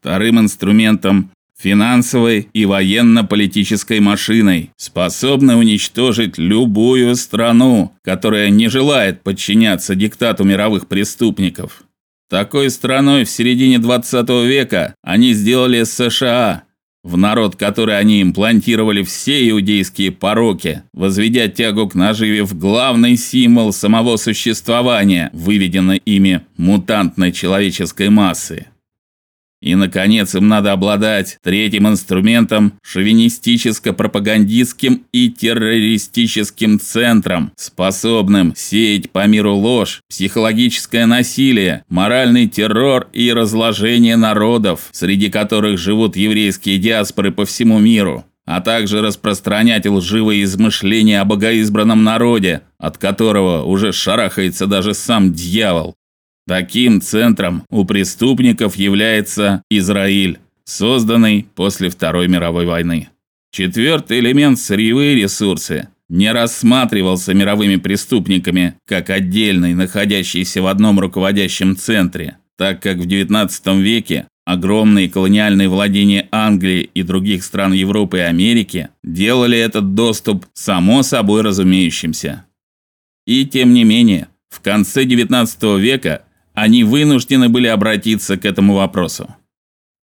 вторым инструментом финансовой и военно-политической машиной, способной уничтожить любую страну, которая не желает подчиняться диктату мировых преступников. Такой страной в середине 20 века они сделали США, в народ который они имплантировали все иудейские пороки, возведя тягу к наживе в главный символ самого существования, выведенной ими мутантной человеческой массы. И, наконец, им надо обладать третьим инструментом – шовинистическо-пропагандистским и террористическим центром, способным сеять по миру ложь, психологическое насилие, моральный террор и разложение народов, среди которых живут еврейские диаспоры по всему миру а также распространять лживые измышления о богоизбранном народе, от которого уже шарахается даже сам дьявол. Таким центром у преступников является Израиль, созданный после Второй мировой войны. Четвертый элемент сырьевые ресурсы не рассматривался мировыми преступниками как отдельный, находящийся в одном руководящем центре, так как в XIX веке огромные колониальные владения Англии и других стран Европы и Америки делали этот доступ само собой разумеющимся. И тем не менее, в конце XIX века они вынуждены были обратиться к этому вопросу.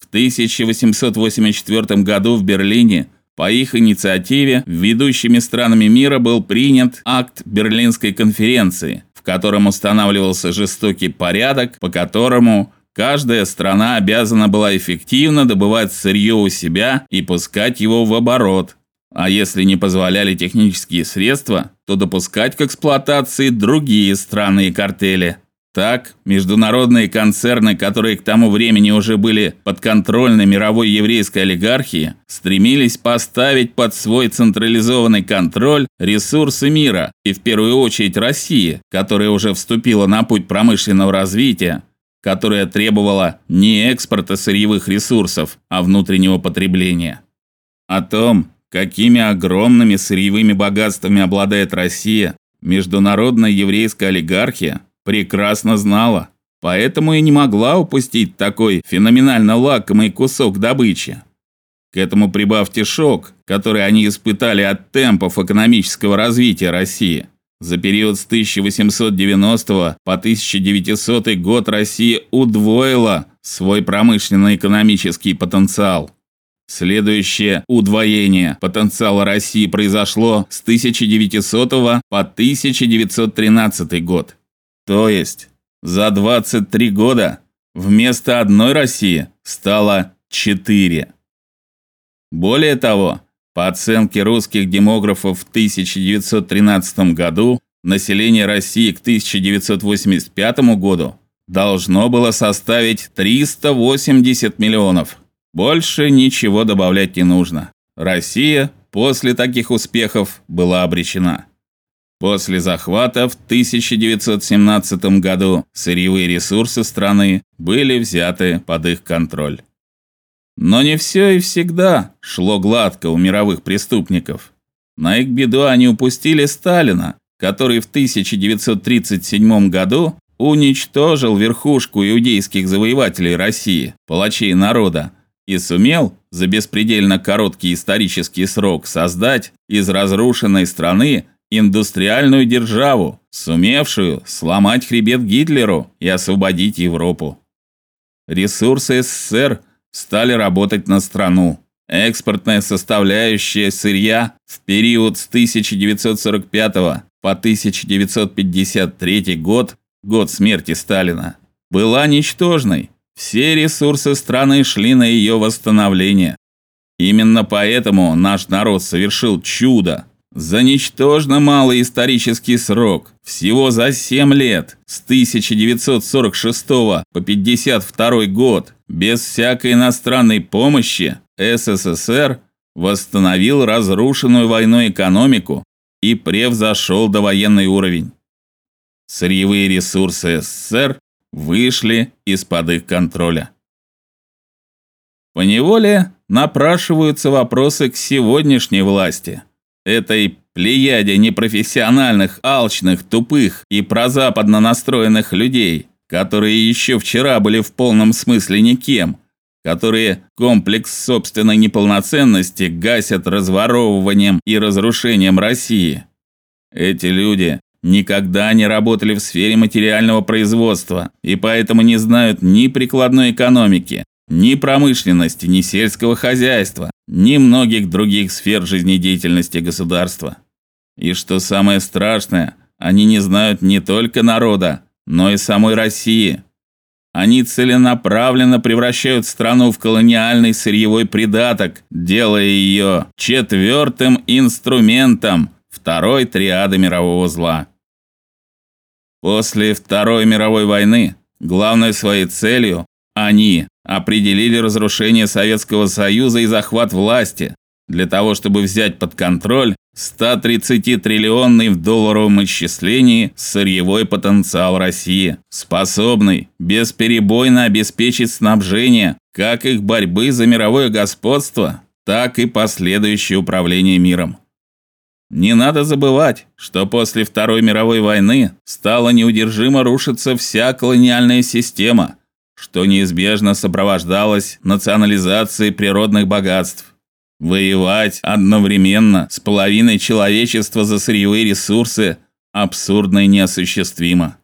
В 1884 году в Берлине по их инициативе ведущими странами мира был принят акт Берлинской конференции, в котором устанавливался жестокий порядок, по которому каждая страна обязана была эффективно добывать сырье у себя и пускать его в оборот. А если не позволяли технические средства, то допускать к эксплуатации другие страны и картели. Так, международные концерны, которые к тому времени уже были подконтрольны мировой еврейской олигархии, стремились поставить под свой централизованный контроль ресурсы мира, и в первую очередь России, которая уже вступила на путь промышленного развития, которая требовала не экспорта сырьевых ресурсов, а внутреннего потребления. О том, какими огромными сырьевыми богатствами обладает Россия, международная еврейская олигархия прекрасно знала, поэтому и не могла упустить такой феноменально лакомый кусок добычи. К этому прибавьте шок, который они испытали от темпов экономического развития России. За период с 1890 по 1900 год Россия удвоила свой промышленно-экономический потенциал. Следующее удвоение потенциала России произошло с 1900 по 1913 год. То есть за 23 года вместо одной России стало четыре. Более того, по оценке русских демографов в 1913 году, население России к 1985 году должно было составить 380 миллионов. Больше ничего добавлять не нужно. Россия после таких успехов была обречена. После захвата в 1917 году сырьевые ресурсы страны были взяты под их контроль. Но не все и всегда шло гладко у мировых преступников. На их беду они упустили Сталина, который в 1937 году уничтожил верхушку иудейских завоевателей России, палачей народа, и сумел за беспредельно короткий исторический срок создать из разрушенной страны индустриальную державу, сумевшую сломать хребет Гитлеру и освободить Европу. Ресурсы СССР стали работать на страну. Экспортная составляющая сырья в период с 1945 по 1953 год, год смерти Сталина, была ничтожной. Все ресурсы страны шли на ее восстановление. Именно поэтому наш народ совершил чудо, за ничтожно малый исторический срок, всего за 7 лет, с 1946 по 52 год, без всякой иностранной помощи, СССР восстановил разрушенную войной экономику и превзошел довоенный уровень. Сырьевые ресурсы СССР вышли из-под их контроля. Поневоле напрашиваются вопросы к сегодняшней власти – этой плеяде непрофессиональных, алчных, тупых и прозападно настроенных людей, которые еще вчера были в полном смысле никем, которые комплекс собственной неполноценности гасят разворовыванием и разрушением России. Эти люди никогда не работали в сфере материального производства и поэтому не знают ни прикладной экономики, ни промышленности, ни сельского хозяйства, ни многих других сфер жизнедеятельности государства. И что самое страшное, они не знают не только народа, но и самой России. Они целенаправленно превращают страну в колониальный сырьевой придаток, делая ее четвертым инструментом второй триады мирового зла. После Второй мировой войны главной своей целью они определили разрушение Советского Союза и захват власти для того, чтобы взять под контроль 130-триллионный в долларовом исчислении сырьевой потенциал России, способный бесперебойно обеспечить снабжение как их борьбы за мировое господство, так и последующее управление миром. Не надо забывать, что после Второй мировой войны стала неудержимо рушиться вся колониальная система, что неизбежно сопровождалось национализацией природных богатств. Воевать одновременно с половиной человечества за сырьевые ресурсы абсурдно и неосуществимо.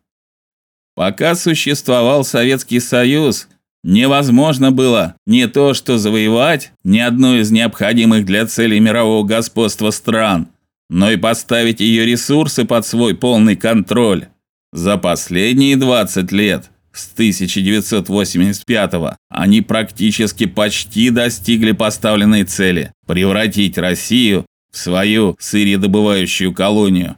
Пока существовал Советский Союз, невозможно было не то что завоевать ни одну из необходимых для целей мирового господства стран – но и поставить ее ресурсы под свой полный контроль. За последние 20 лет, с 1985 они практически почти достигли поставленной цели превратить Россию в свою сыредобывающую колонию.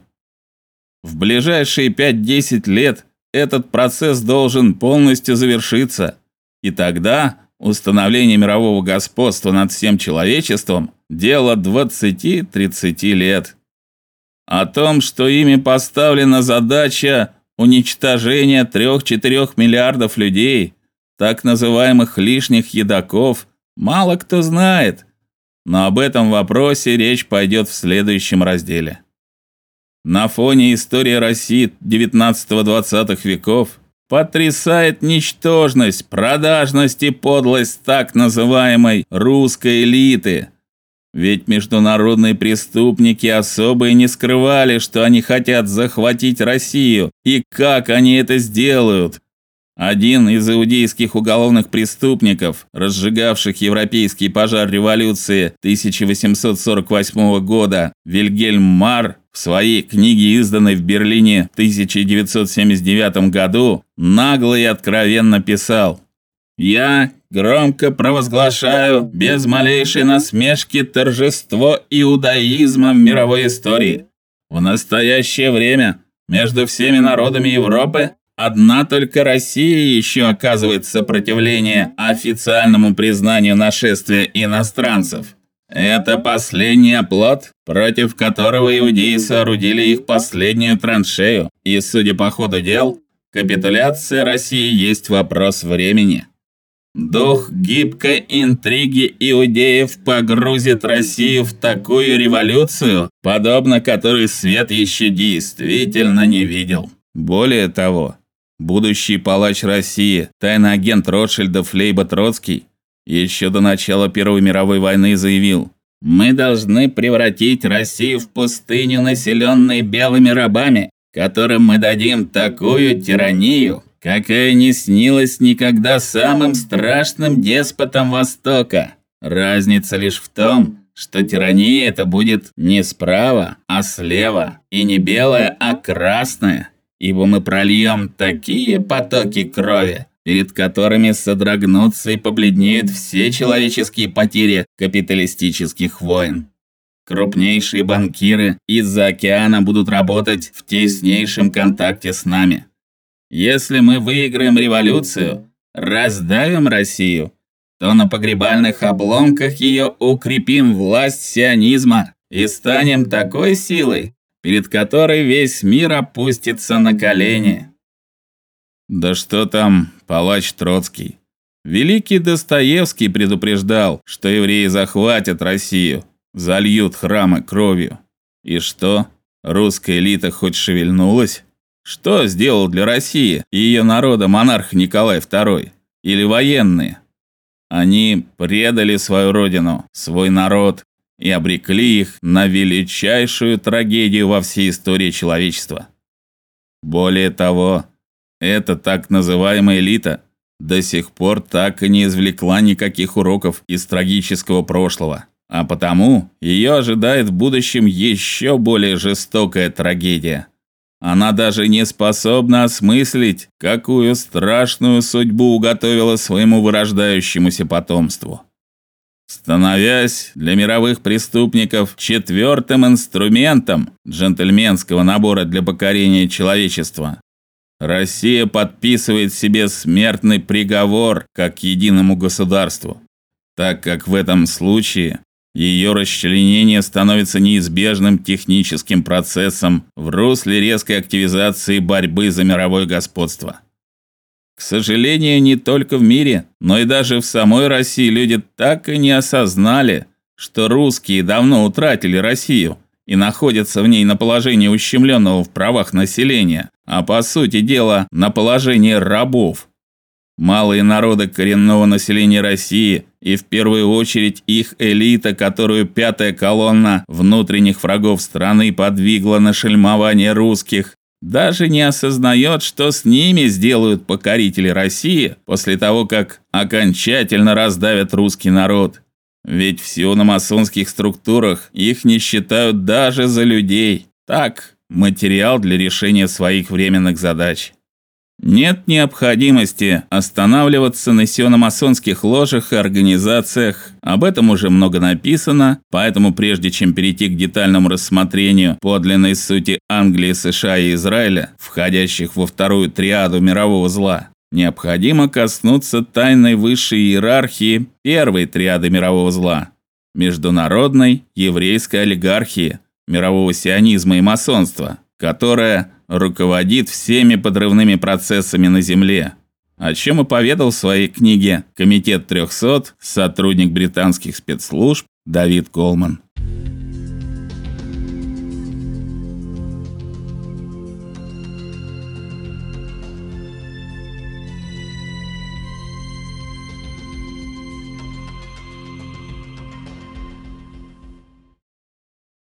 В ближайшие 5-10 лет этот процесс должен полностью завершиться, и тогда установление мирового господства над всем человечеством дело 20-30 лет о том, что ими поставлена задача уничтожения 3-4 миллиардов людей, так называемых лишних едоков, мало кто знает. Но об этом вопросе речь пойдет в следующем разделе. На фоне истории России XIX-XX веков потрясает ничтожность, продажность и подлость так называемой русской элиты – ведь международные преступники особо и не скрывали, что они хотят захватить Россию, и как они это сделают. Один из иудейских уголовных преступников, разжигавших европейский пожар революции 1848 года, Вильгельм Мар, в своей книге, изданной в Берлине в 1979 году, нагло и откровенно писал: "Я громко провозглашаю без малейшей насмешки торжество иудаизма в мировой истории. В настоящее время между всеми народами Европы одна только Россия еще оказывает сопротивление официальному признанию нашествия иностранцев. Это последний оплот, против которого иудеи соорудили их последнюю траншею, и, судя по ходу дел, капитуляция России есть вопрос времени. Дух гибкой интриги иудеев погрузит Россию в такую революцию, подобно которой свет еще действительно не видел. Более того, будущий палач России, тайный агент Ротшильдов Лейба Троцкий, еще до начала Первой мировой войны заявил: "Мы должны превратить Россию в пустыню, населенную белыми рабами, которым мы дадим такую тиранию, какая не снилась никогда самым страшным деспотам Востока. Разница лишь в том, что тирания это будет не справа, а слева, и не белая, а красная, ибо мы прольем такие потоки крови, перед которыми содрогнутся и побледнеют все человеческие потери капиталистических войн. Крупнейшие банкиры из-за океана будут работать в теснейшем контакте с нами. Если мы выиграем революцию, раздавим Россию, то на погребальных обломках ее укрепим власть сионизма и станем такой силой, перед которой весь мир опустится на колени. Да что там, палач Троцкий. Великий Достоевский предупреждал, что евреи захватят Россию, зальют храмы кровью. И что? Русская элита хоть шевельнулась? Что сделал для России и ее народа монарх Николай II? Или военные? Они предали свою родину, свой народ и обрекли их на величайшую трагедию во всей истории человечества. Более того, эта так называемая элита до сих пор так и не извлекла никаких уроков из трагического прошлого, а потому ее ожидает в будущем еще более жестокая трагедия. Она даже не способна осмыслить, какую страшную судьбу уготовила своему вырождающемуся потомству. Становясь для мировых преступников четвертым инструментом джентльменского набора для покорения человечества, Россия подписывает себе смертный приговор как единому государству, так как в этом случае ее расчленение становится неизбежным техническим процессом в русле резкой активизации борьбы за мировое господство. К сожалению, не только в мире, но и даже в самой России люди так и не осознали, что русские давно утратили Россию и находятся в ней на положении ущемленного в правах населения, а по сути дела на положении рабов. Малые народы коренного населения России и в первую очередь их элита, которую пятая колонна внутренних врагов страны подвигла на шельмование русских, даже не осознает, что с ними сделают покорители России после того, как окончательно раздавят русский народ. Ведь в сиономасонских структурах их не считают даже за людей. Так, материал для решения своих временных задач. Нет необходимости останавливаться на сиономасонских ложах и организациях. Об этом уже много написано, поэтому прежде чем перейти к детальному рассмотрению подлинной сути Англии, США и Израиля, входящих во вторую триаду мирового зла, необходимо коснуться тайной высшей иерархии первой триады мирового зла международной еврейской олигархии, мирового сионизма и масонства, которая руководит всеми подрывными процессами на Земле, о чем и поведал в своей книге «Комитет 300» сотрудник британских спецслужб Давид Колман.